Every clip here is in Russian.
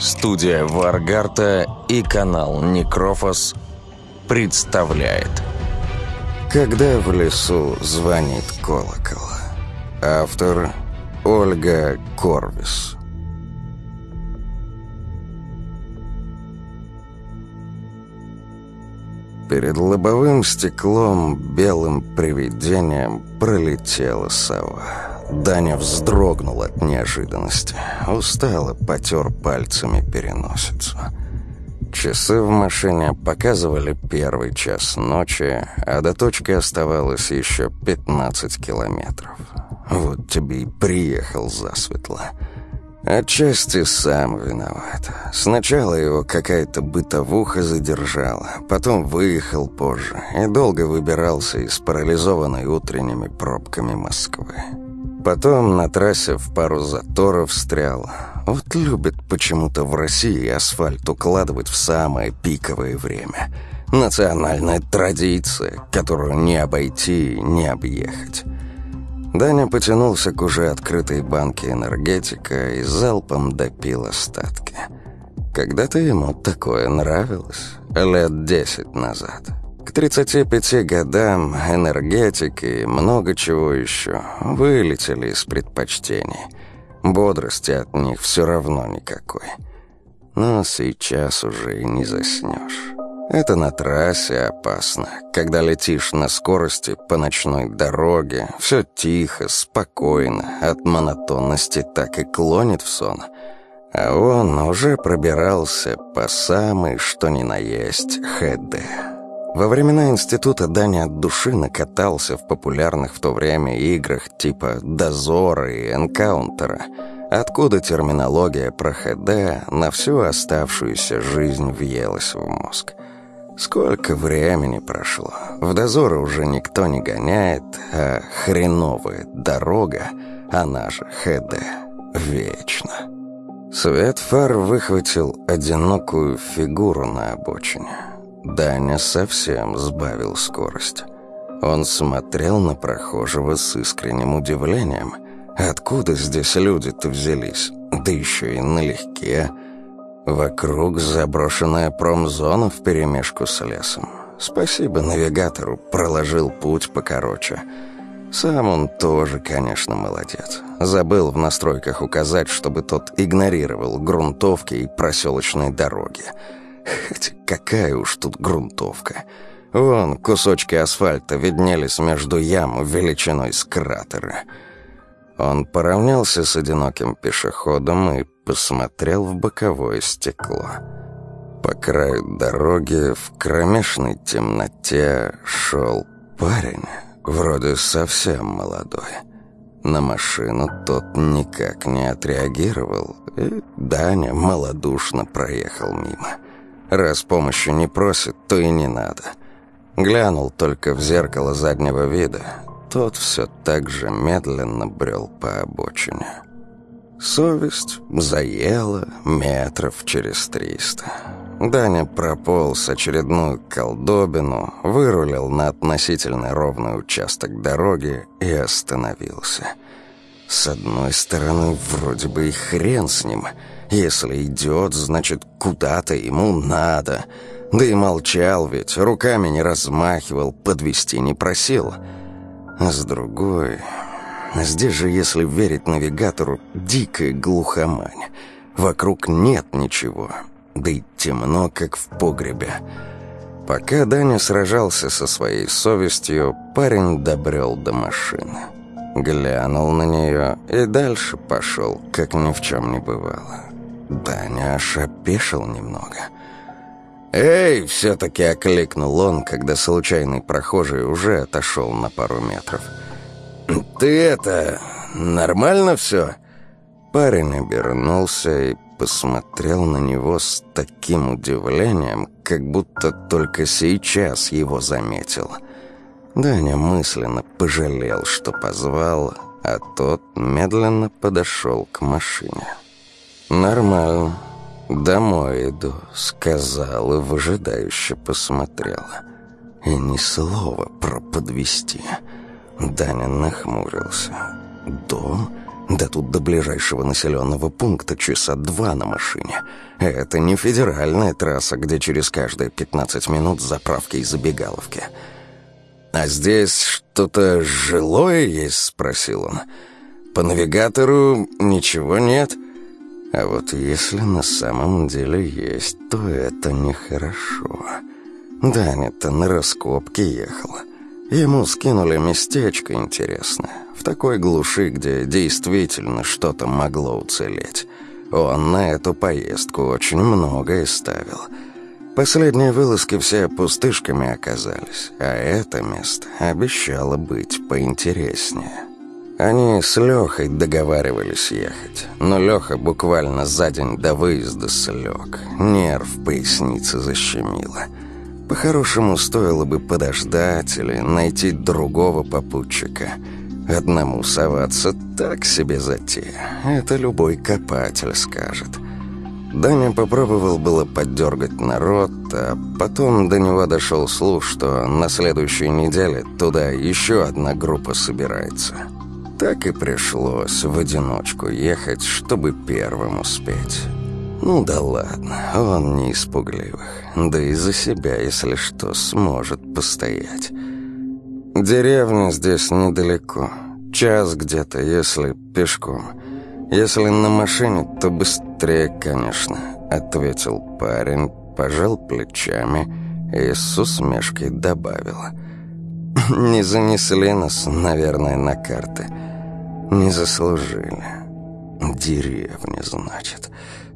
Студия Варгарта и канал Некрофос представляет. Когда в лесу звонит колокол Автор Ольга Корвис. Перед лобовым стеклом белым привидением пролетела сова. Даня вздрогнул от неожиданности. Устало потер пальцами переносицу. Часы в машине показывали первый час ночи, а до точки оставалось еще 15 километров. Вот тебе и приехал засветло. Отчасти сам виноват. Сначала его какая-то бытовуха задержала, потом выехал позже и долго выбирался из парализованной утренними пробками Москвы. Потом на трассе в пару заторов встрял. Вот любят почему-то в России асфальт укладывать в самое пиковое время. Национальная традиция, которую не обойти не объехать. Даня потянулся к уже открытой банке энергетика и залпом допил остатки. Когда-то ему такое нравилось, лет десять назад. К 35 годам энергетики и много чего еще вылетели из предпочтений. Бодрости от них все равно никакой. Но сейчас уже и не заснешь. Это на трассе опасно. Когда летишь на скорости по ночной дороге, все тихо, спокойно, от монотонности так и клонит в сон. А он уже пробирался по самой, что ни на есть, ХД. Во времена института Даня от души накатался в популярных в то время играх типа «Дозора» и «Энкаунтера», откуда терминология про ХД на всю оставшуюся жизнь въелась в мозг. Сколько времени прошло. В дозоры уже никто не гоняет, а хреновая дорога, она же ХД, вечно. Свет фар выхватил одинокую фигуру на обочине. Даня совсем сбавил скорость. Он смотрел на прохожего с искренним удивлением. Откуда здесь люди-то взялись? Да еще и налегке. Вокруг заброшенная промзона вперемешку с лесом. Спасибо навигатору, проложил путь покороче. Сам он тоже, конечно, молодец. Забыл в настройках указать, чтобы тот игнорировал грунтовки и проселочные дороги. Какая уж тут грунтовка. Вон кусочки асфальта виднелись между ям величиной с кратера. Он поравнялся с одиноким пешеходом и посмотрел в боковое стекло. По краю дороги в кромешной темноте шел парень, вроде совсем молодой. На машину тот никак не отреагировал, и Даня малодушно проехал мимо. Раз помощи не просит, то и не надо. Глянул только в зеркало заднего вида. Тот все так же медленно брел по обочине. Совесть заела метров через триста. Даня прополз очередную колдобину, вырулил на относительно ровный участок дороги и остановился. С одной стороны, вроде бы и хрен с ним — если идет, значит, куда-то ему надо. Да и молчал ведь, руками не размахивал, подвести не просил. А с другой... Здесь же, если верить навигатору, дикая глухомань. Вокруг нет ничего, да и темно, как в погребе. Пока Даня сражался со своей совестью, парень добрел до машины. Глянул на нее и дальше пошел, как ни в чем не бывало. Даня аж опешил немного. «Эй!» — все-таки окликнул он, когда случайный прохожий уже отошел на пару метров. «Ты это... нормально все?» Парень обернулся и посмотрел на него с таким удивлением, как будто только сейчас его заметил. Даня мысленно пожалел, что позвал, а тот медленно подошел к машине. «Нормально. Домой иду», — сказал и выжидающе посмотрела. И ни слова про подвести. Даня нахмурился. «Дом? Да тут до ближайшего населенного пункта часа два на машине. Это не федеральная трасса, где через каждые 15 минут заправки и забегаловки. «А здесь что-то жилое есть?» — спросил он. «По навигатору ничего нет». А вот если на самом деле есть, то это нехорошо. Даня-то на раскопки ехал. Ему скинули местечко интересное. В такой глуши, где действительно что-то могло уцелеть. Он на эту поездку очень многое ставил. Последние вылазки все пустышками оказались, а это место обещало быть поинтереснее. Они с Лехой договаривались ехать, но Леха буквально за день до выезда слег. Нерв поясницы защемило. По-хорошему, стоило бы подождать или найти другого попутчика. Одному соваться так себе затея. Это любой копатель скажет. Даня попробовал было поддергать народ, а потом до него дошел слух, что на следующей неделе туда еще одна группа собирается. Так и пришлось в одиночку ехать, чтобы первым успеть. Ну да ладно, он не испугливых. Да и за себя, если что, сможет постоять. Деревня здесь недалеко. Час где-то, если пешком. Если на машине, то быстрее, конечно, ответил парень, пожал плечами и с усмешкой добавил. Не занесли нас, наверное, на карты. Не заслужили. Деревня, значит.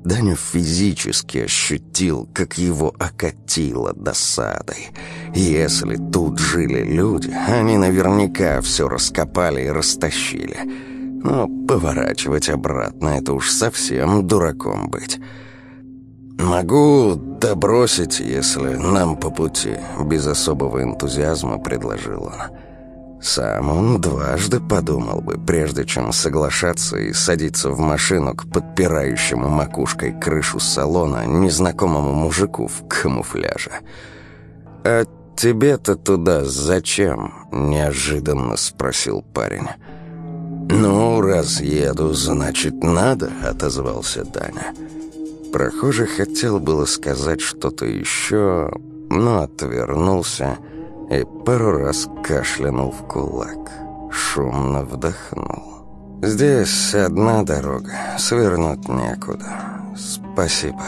Даня физически ощутил, как его окатило досадой. Если тут жили люди, они наверняка все раскопали и растащили. Но поворачивать обратно — это уж совсем дураком быть. «Могу добросить, если нам по пути», — без особого энтузиазма предложил он. Сам он дважды подумал бы, прежде чем соглашаться и садиться в машину к подпирающему макушкой крышу салона незнакомому мужику в камуфляже. «А тебе-то туда зачем?» — неожиданно спросил парень. «Ну, раз еду, значит, надо», — отозвался Даня. Прохожий хотел было сказать что-то еще, но отвернулся и пару раз кашлянул в кулак. Шумно вдохнул. «Здесь одна дорога, свернуть некуда. Спасибо».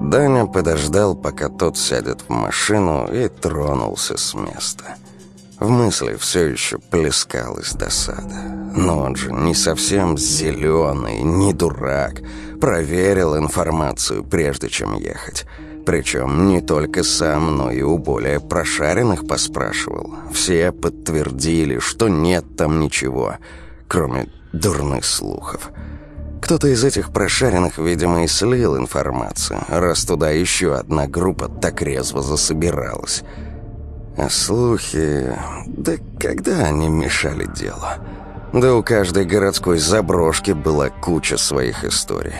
Даня подождал, пока тот сядет в машину, и тронулся с места. В мысли все еще плескалась досада. Но он же не совсем зеленый, не дурак. Проверил информацию, прежде чем ехать. Причем не только сам, но и у более прошаренных поспрашивал. Все подтвердили, что нет там ничего, кроме дурных слухов. Кто-то из этих прошаренных, видимо, и слил информацию, раз туда еще одна группа так резво засобиралась. А слухи... Да когда они мешали делу? Да у каждой городской заброшки была куча своих историй.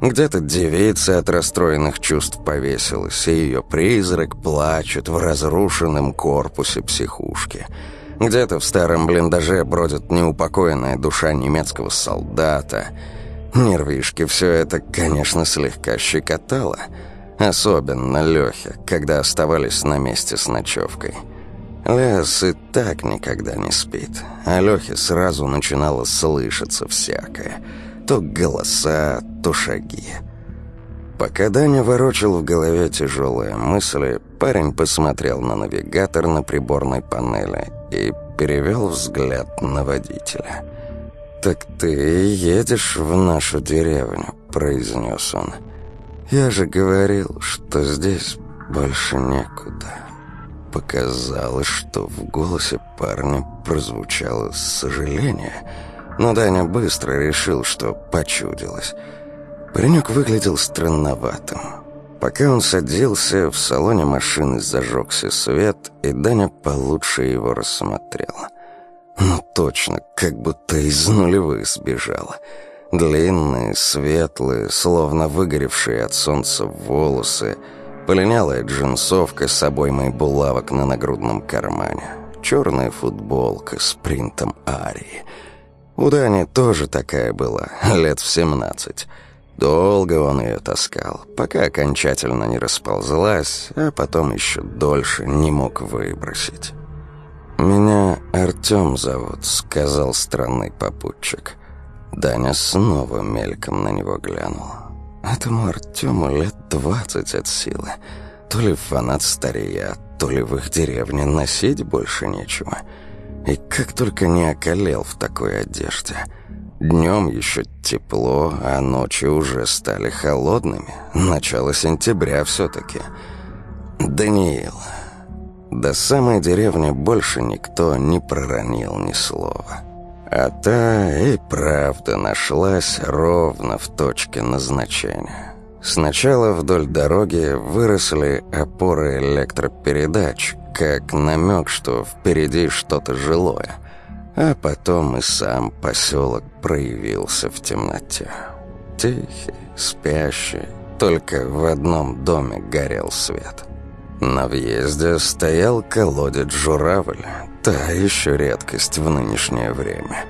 Где-то девица от расстроенных чувств повесилась, и ее призрак плачет в разрушенном корпусе психушки. Где-то в старом блиндаже бродит неупокоенная душа немецкого солдата. Нервишки все это, конечно, слегка щекотало. Особенно Лехе, когда оставались на месте с ночевкой. Лес и так никогда не спит, а Лехе сразу начинало слышаться всякое – то голоса, то шаги. Пока Даня ворочал в голове тяжелые мысли, парень посмотрел на навигатор на приборной панели и перевел взгляд на водителя. «Так ты едешь в нашу деревню», — произнес он. «Я же говорил, что здесь больше некуда». Показалось, что в голосе парня прозвучало сожаление — но Даня быстро решил, что почудилось. Паренек выглядел странноватым. Пока он садился, в салоне машины зажегся свет, и Даня получше его рассмотрел. Ну точно, как будто из нулевых сбежал. Длинные, светлые, словно выгоревшие от солнца волосы, полинялая джинсовка с обоймой булавок на нагрудном кармане, черная футболка с принтом Арии — У Дани тоже такая была, лет в семнадцать. Долго он ее таскал, пока окончательно не расползлась, а потом еще дольше не мог выбросить. «Меня Артем зовут», — сказал странный попутчик. Даня снова мельком на него глянул. Этому Артему лет двадцать от силы. То ли фанат стария, то ли в их деревне носить больше нечего. И как только не околел в такой одежде — Днем еще тепло, а ночи уже стали холодными. Начало сентября все-таки. Даниил. До самой деревни больше никто не проронил ни слова. А та и правда нашлась ровно в точке назначения. Сначала вдоль дороги выросли опоры электропередач, как намек, что впереди что-то жилое – а потом и сам поселок проявился в темноте. Тихий, спящий, только в одном доме горел свет. На въезде стоял колодец журавль, та еще редкость в нынешнее время.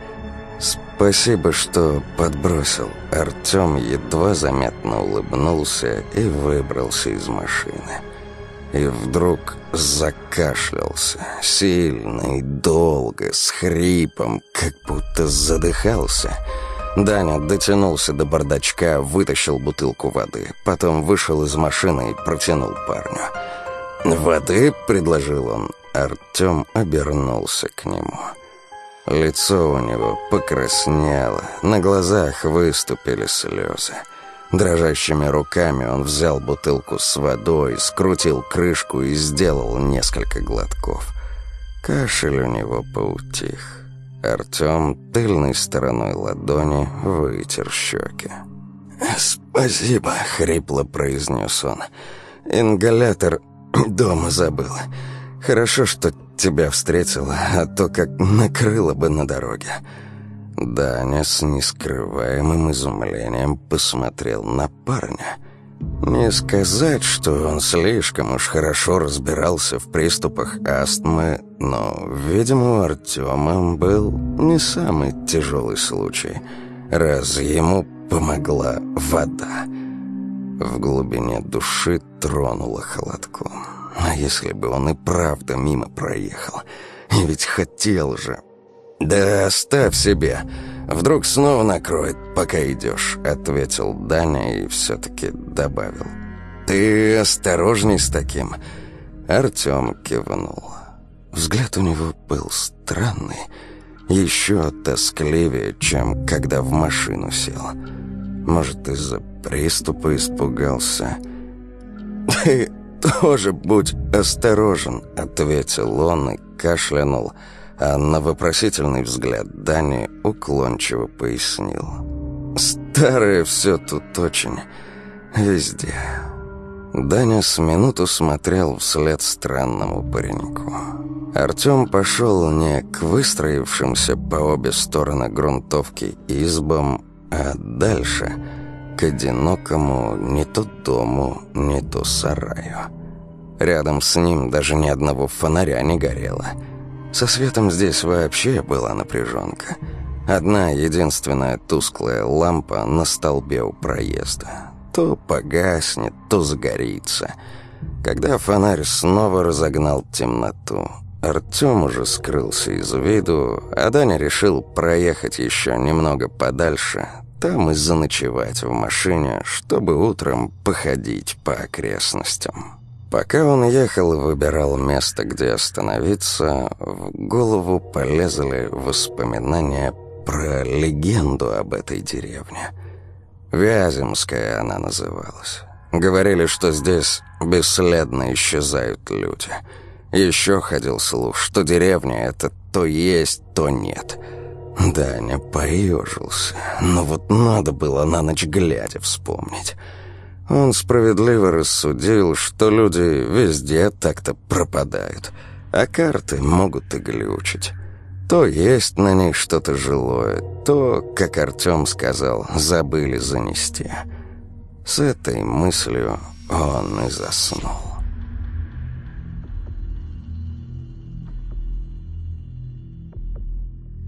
Спасибо, что подбросил. Артем едва заметно улыбнулся и выбрался из машины и вдруг закашлялся, сильно и долго, с хрипом, как будто задыхался. Даня дотянулся до бардачка, вытащил бутылку воды, потом вышел из машины и протянул парню. «Воды?» — предложил он. Артем обернулся к нему. Лицо у него покраснело, на глазах выступили слезы. Дрожащими руками он взял бутылку с водой, скрутил крышку и сделал несколько глотков. Кашель у него поутих. Артем тыльной стороной ладони вытер щеки. «Спасибо», — хрипло произнес он. «Ингалятор дома забыл. Хорошо, что тебя встретила, а то как накрыло бы на дороге». Даня с нескрываемым изумлением посмотрел на парня. Не сказать, что он слишком уж хорошо разбирался в приступах астмы, но, видимо, у Артема был не самый тяжелый случай, раз ему помогла вода. В глубине души тронула холодком. А если бы он и правда мимо проехал? И ведь хотел же, «Да оставь себе. Вдруг снова накроет, пока идешь», — ответил Даня и все-таки добавил. «Ты осторожней с таким». Артем кивнул. Взгляд у него был странный, еще тоскливее, чем когда в машину сел. Может, из-за приступа испугался. «Ты тоже будь осторожен», — ответил он и кашлянул, — а на вопросительный взгляд Дани уклончиво пояснил. «Старое все тут очень. Везде». Даня с минуту смотрел вслед странному пареньку. Артем пошел не к выстроившимся по обе стороны грунтовки избам, а дальше, к одинокому не то дому, не то сараю. Рядом с ним даже ни одного фонаря не горело — со светом здесь вообще была напряженка. Одна единственная тусклая лампа на столбе у проезда. То погаснет, то загорится. Когда фонарь снова разогнал темноту, Артем уже скрылся из виду, а Даня решил проехать еще немного подальше, там и заночевать в машине, чтобы утром походить по окрестностям. Пока он ехал и выбирал место, где остановиться, в голову полезли воспоминания про легенду об этой деревне. Вяземская она называлась. Говорили, что здесь бесследно исчезают люди. Еще ходил слух, что деревня — это то есть, то нет. Даня поежился, но вот надо было на ночь глядя вспомнить. Он справедливо рассудил, что люди везде так-то пропадают, а карты могут и глючить. То есть на них что-то жилое, то, как Артем сказал, забыли занести. С этой мыслью он и заснул.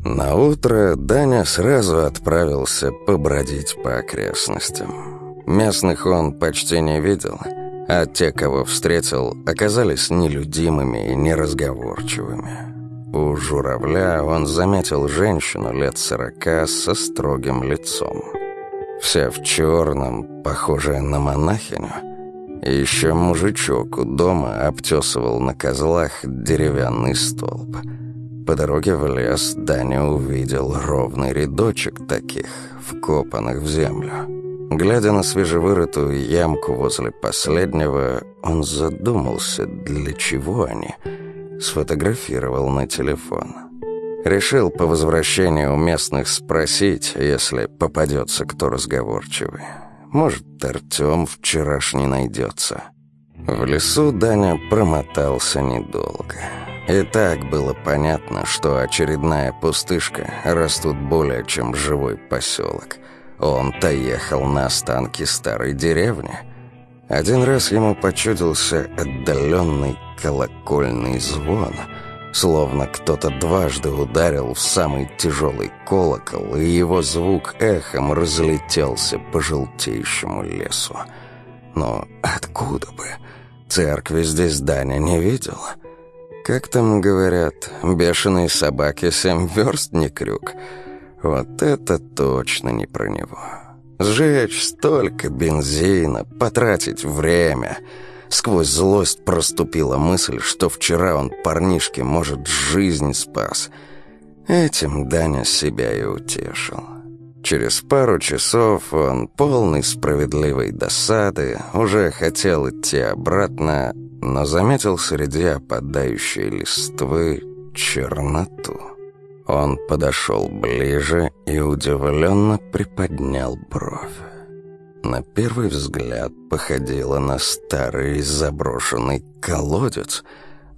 На утро Даня сразу отправился побродить по окрестностям. Местных он почти не видел, а те, кого встретил, оказались нелюдимыми и неразговорчивыми. У журавля он заметил женщину лет сорока со строгим лицом. Вся в черном, похожая на монахиню. И еще мужичок у дома обтесывал на козлах деревянный столб – по дороге в лес Даня увидел ровный рядочек таких, вкопанных в землю. Глядя на свежевырытую ямку возле последнего, он задумался, для чего они. Сфотографировал на телефон. Решил по возвращении у местных спросить, если попадется кто разговорчивый. Может, Артем вчерашний найдется. В лесу Даня промотался недолго. И так было понятно, что очередная пустышка растут более чем живой поселок. Он-то ехал на останки старой деревни. Один раз ему почудился отдаленный колокольный звон, словно кто-то дважды ударил в самый тяжелый колокол, и его звук эхом разлетелся по желтеющему лесу. Но откуда бы? Церкви здесь Даня не видела. Как там говорят, бешеные собаки семь верст не крюк. Вот это точно не про него. Сжечь столько бензина, потратить время. Сквозь злость проступила мысль, что вчера он парнишке, может, жизнь спас. Этим Даня себя и утешил. Через пару часов он, полный справедливой досады, уже хотел идти обратно, но заметил среди опадающей листвы черноту. Он подошел ближе и удивленно приподнял бровь. На первый взгляд походило на старый заброшенный колодец,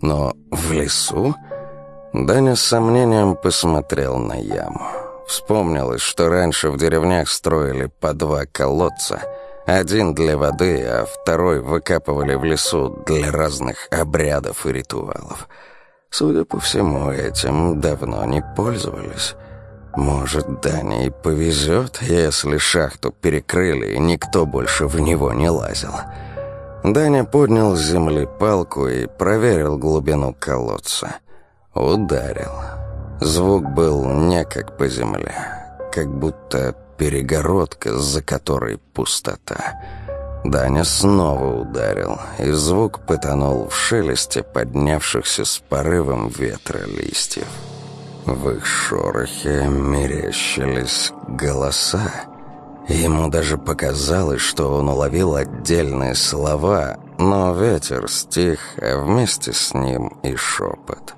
но в лесу Даня с сомнением посмотрел на яму. Вспомнилось, что раньше в деревнях строили по два колодца — один для воды, а второй выкапывали в лесу для разных обрядов и ритуалов. Судя по всему, этим давно не пользовались. Может, Дане и повезет, если шахту перекрыли, и никто больше в него не лазил. Даня поднял с земли палку и проверил глубину колодца. Ударил. Звук был не как по земле, как будто перегородка, за которой пустота. Даня снова ударил, и звук потонул в шелесте поднявшихся с порывом ветра листьев. В их шорохе мерещились голоса. Ему даже показалось, что он уловил отдельные слова, но ветер стих, а вместе с ним и шепот.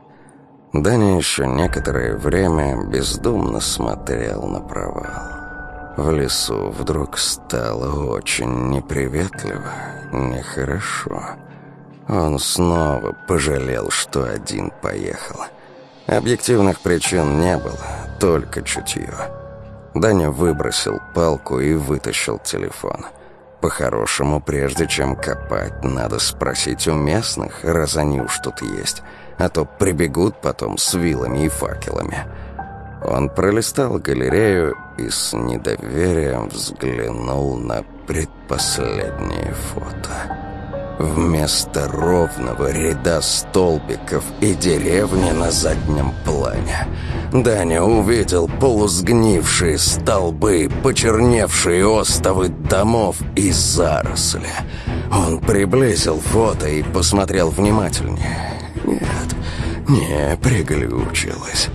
Даня еще некоторое время бездумно смотрел на провал. В лесу вдруг стало очень неприветливо, нехорошо. Он снова пожалел, что один поехал. Объективных причин не было, только чутье. Даня выбросил палку и вытащил телефон. По-хорошему, прежде чем копать, надо спросить у местных, раз они уж тут есть, а то прибегут потом с вилами и факелами. Он пролистал галерею и с недоверием взглянул на предпоследнее фото. Вместо ровного ряда столбиков и деревни на заднем плане Даня увидел полусгнившие столбы, почерневшие остовы домов и заросли. Он приблизил фото и посмотрел внимательнее. Не приглючилось.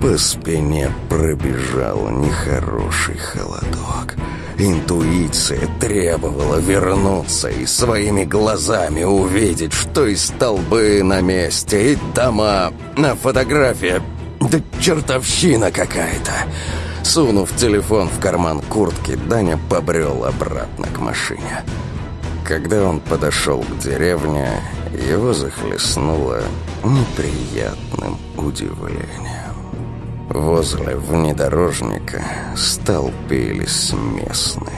По спине пробежал нехороший холодок. Интуиция требовала вернуться и своими глазами увидеть, что и столбы на месте, и дома. На фотографии... Да чертовщина какая-то. Сунув телефон в карман куртки, Даня побрел обратно к машине. Когда он подошел к деревне, его захлестнуло неприятным удивлением. Возле внедорожника столпились местные.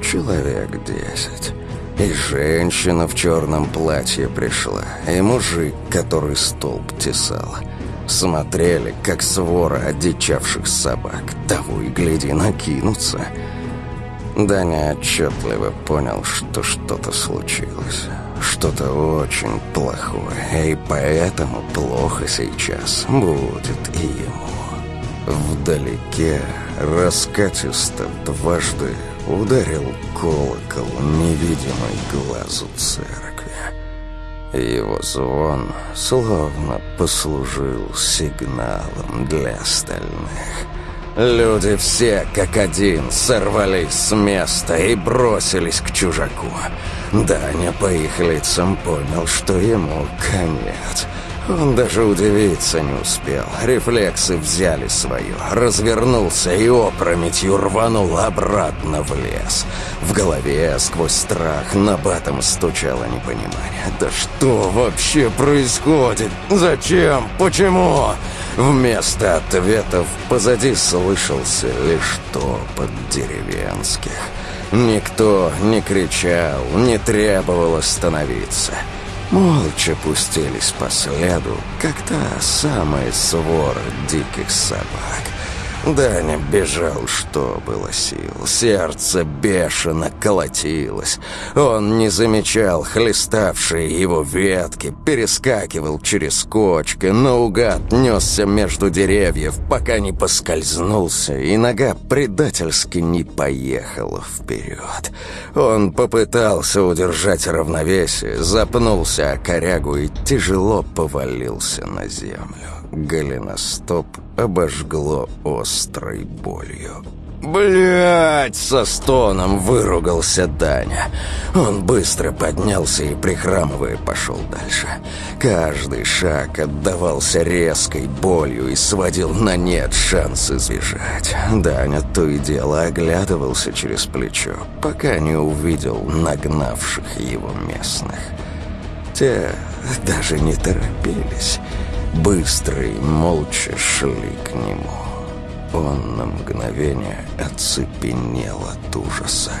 Человек десять. И женщина в черном платье пришла, и мужик, который столб тесал. Смотрели, как свора одичавших собак. Того и гляди, накинутся. Даня отчетливо понял, что что-то случилось. Что-то очень плохое, и поэтому плохо сейчас будет и ему. Вдалеке раскатисто дважды ударил колокол, невидимый глазу церкви. Его звон словно послужил сигналом для остальных. Люди все, как один, сорвались с места и бросились к чужаку. Даня по их лицам понял, что ему конец — он даже удивиться не успел. Рефлексы взяли свое. Развернулся и опрометью рванул обратно в лес. В голове сквозь страх на батом стучало непонимание. «Да что вообще происходит? Зачем? Почему?» Вместо ответов позади слышался лишь топот деревенских. Никто не кричал, не требовал остановиться. Молча пустились по следу, как та самая свора диких собак. Даня бежал, что было сил. Сердце бешено колотилось. Он не замечал хлеставшие его ветки, перескакивал через кочки, наугад несся между деревьев, пока не поскользнулся, и нога предательски не поехала вперед. Он попытался удержать равновесие, запнулся о корягу и тяжело повалился на землю. Голеностоп обожгло острой болью. «Блядь!» — со стоном выругался Даня. Он быстро поднялся и, прихрамывая, пошел дальше. Каждый шаг отдавался резкой болью и сводил на нет шанс избежать. Даня то и дело оглядывался через плечо, пока не увидел нагнавших его местных. Те даже не торопились быстро и молча шли к нему. Он на мгновение оцепенел от ужаса.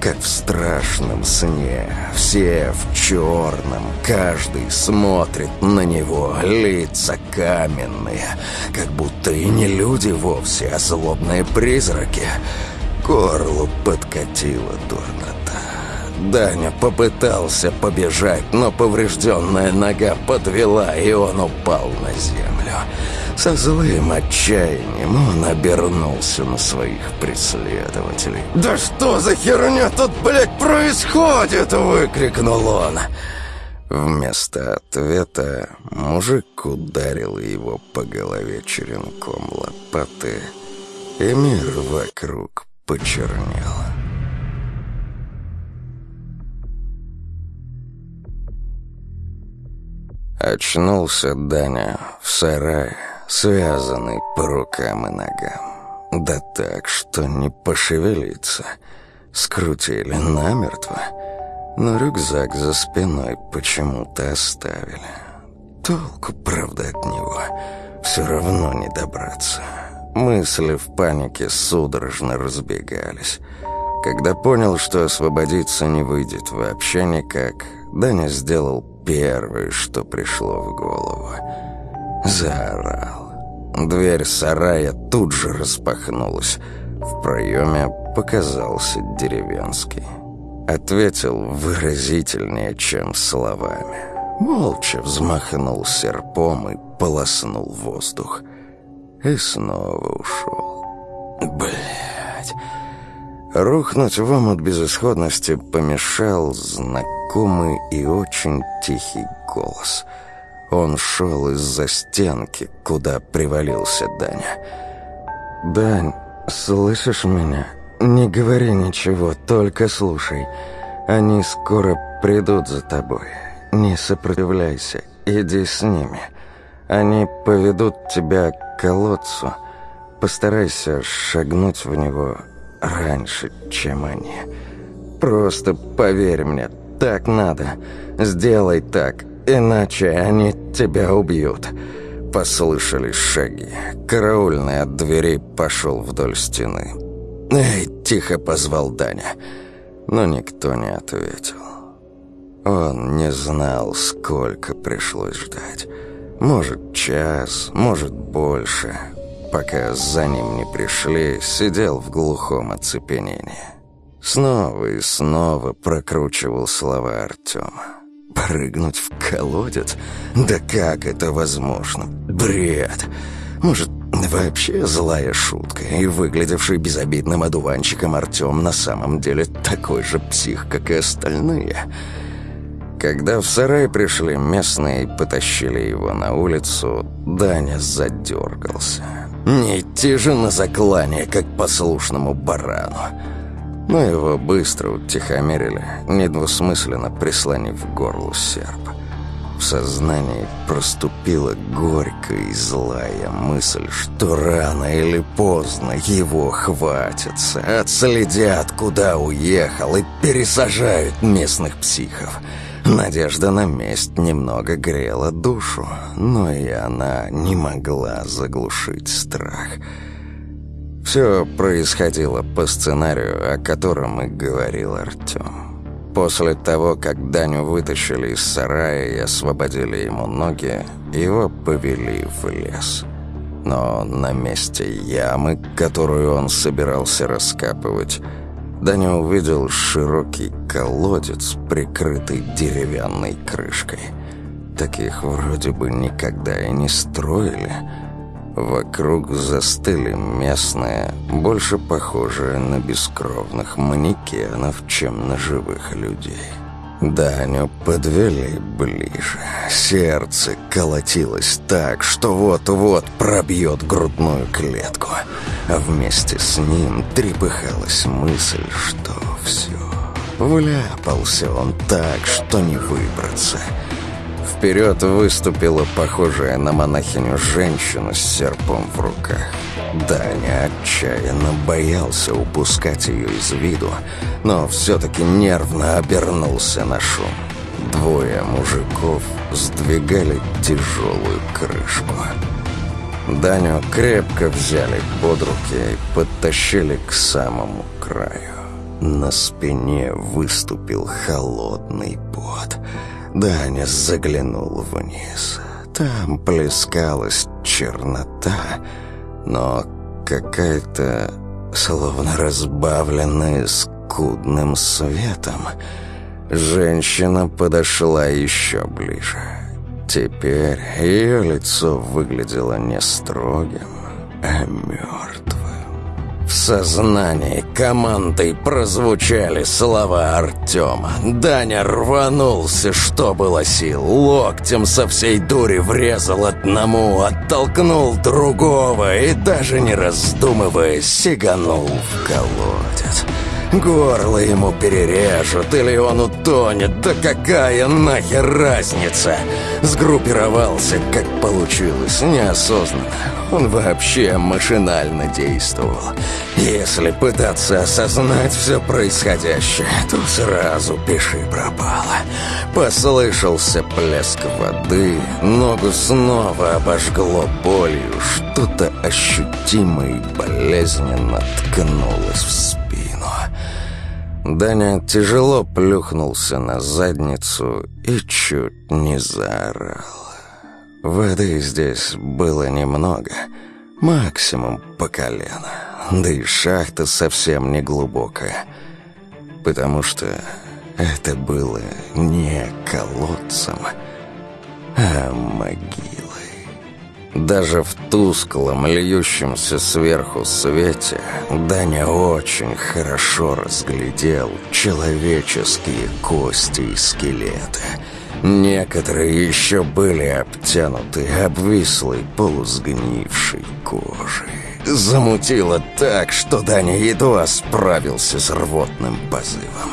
Как в страшном сне, все в черном, каждый смотрит на него, лица каменные, как будто и не люди вовсе, а злобные призраки. Горлу подкатила дурнота. Даня попытался побежать, но поврежденная нога подвела, и он упал на землю. Со злым отчаянием он обернулся на своих преследователей. «Да что за херня тут, блядь, происходит?» — выкрикнул он. Вместо ответа мужик ударил его по голове черенком лопаты, и мир вокруг почернел. Очнулся Даня в сарае, связанный по рукам и ногам. Да так, что не пошевелиться. Скрутили намертво. Но рюкзак за спиной почему-то оставили. Толку, правда, от него. Все равно не добраться. Мысли в панике судорожно разбегались. Когда понял, что освободиться не выйдет вообще никак, Даня сделал первое, что пришло в голову. Заорал. Дверь сарая тут же распахнулась. В проеме показался деревенский. Ответил выразительнее, чем словами. Молча взмахнул серпом и полоснул воздух. И снова ушел. Блять. Рухнуть в омут безысходности помешал знакомый и очень тихий голос. Он шел из-за стенки, куда привалился Даня. «Дань, слышишь меня? Не говори ничего, только слушай. Они скоро придут за тобой. Не сопротивляйся, иди с ними. Они поведут тебя к колодцу. Постарайся шагнуть в него раньше, чем они. Просто поверь мне, так надо. Сделай так, иначе они тебя убьют». Послышались шаги. Караульный от дверей пошел вдоль стены. «Эй!» — тихо позвал Даня. Но никто не ответил. Он не знал, сколько пришлось ждать. Может, час, может, больше. Пока за ним не пришли, сидел в глухом оцепенении. Снова и снова прокручивал слова Артема. Прыгнуть в колодец? Да как это возможно? Бред! Может, вообще злая шутка, и выглядевший безобидным одуванчиком Артем на самом деле такой же псих, как и остальные? Когда в сарай пришли местные и потащили его на улицу, Даня задергался. Не идти же на заклание, как послушному барану. Но его быстро утихомирили, недвусмысленно прислонив к горлу серп. В сознании проступила горькая и злая мысль, что рано или поздно его хватится, отследят, куда уехал, и пересажают местных психов. Надежда на месть немного грела душу, но и она не могла заглушить страх — все происходило по сценарию, о котором и говорил Артем. После того, как Даню вытащили из сарая и освободили ему ноги, его повели в лес. Но на месте ямы, которую он собирался раскапывать, Даня увидел широкий колодец, прикрытый деревянной крышкой. Таких вроде бы никогда и не строили – Вокруг застыли местные, больше похожие на бескровных манекенов, чем на живых людей. Даню подвели ближе. Сердце колотилось так, что вот-вот пробьет грудную клетку. А вместе с ним трепыхалась мысль, что все. Вляпался он так, что не выбраться. Вперед выступила похожая на монахиню женщина с серпом в руках. Даня отчаянно боялся упускать ее из виду, но все-таки нервно обернулся на шум. Двое мужиков сдвигали тяжелую крышку. Даню крепко взяли под руки и подтащили к самому краю. На спине выступил холодный пот — Даня заглянул вниз. Там плескалась чернота, но какая-то словно разбавленная скудным светом. Женщина подошла еще ближе. Теперь ее лицо выглядело не строгим, а мертвым. В сознании командой прозвучали слова Артема. Даня рванулся, что было сил. Локтем со всей дури врезал одному, оттолкнул другого и, даже не раздумывая, сиганул в колодец. Горло ему перережут или он утонет, да какая нахер разница? Сгруппировался, как получилось, неосознанно. Он вообще машинально действовал. Если пытаться осознать все происходящее, то сразу пиши пропало. Послышался плеск воды, ногу снова обожгло болью, что-то ощутимо и болезненно ткнулось в спину. Даня тяжело плюхнулся на задницу и чуть не заорал. Воды здесь было немного, максимум по колено, да и шахта совсем не глубокая, потому что это было не колодцем, а могилой. Даже в тусклом, льющемся сверху свете Даня очень хорошо разглядел человеческие кости и скелеты. Некоторые еще были обтянуты обвислой полусгнившей кожей. Замутило так, что Даня едва справился с рвотным позывом.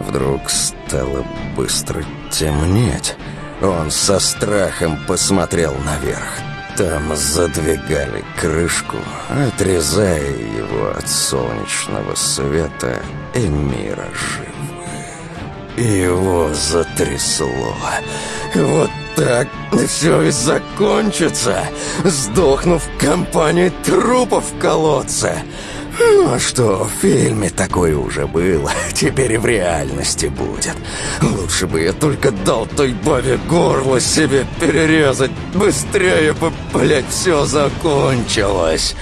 Вдруг стало быстро темнеть. Он со страхом посмотрел наверх. Там задвигали крышку, отрезая его от солнечного света и мира живых. Его затрясло. Вот так все и закончится, сдохнув в компании трупов в колодце. Ну что, в фильме такое уже было, теперь и в реальности будет. Лучше бы я только дал той бабе горло себе перерезать. Быстрее бы, блядь, все закончилось.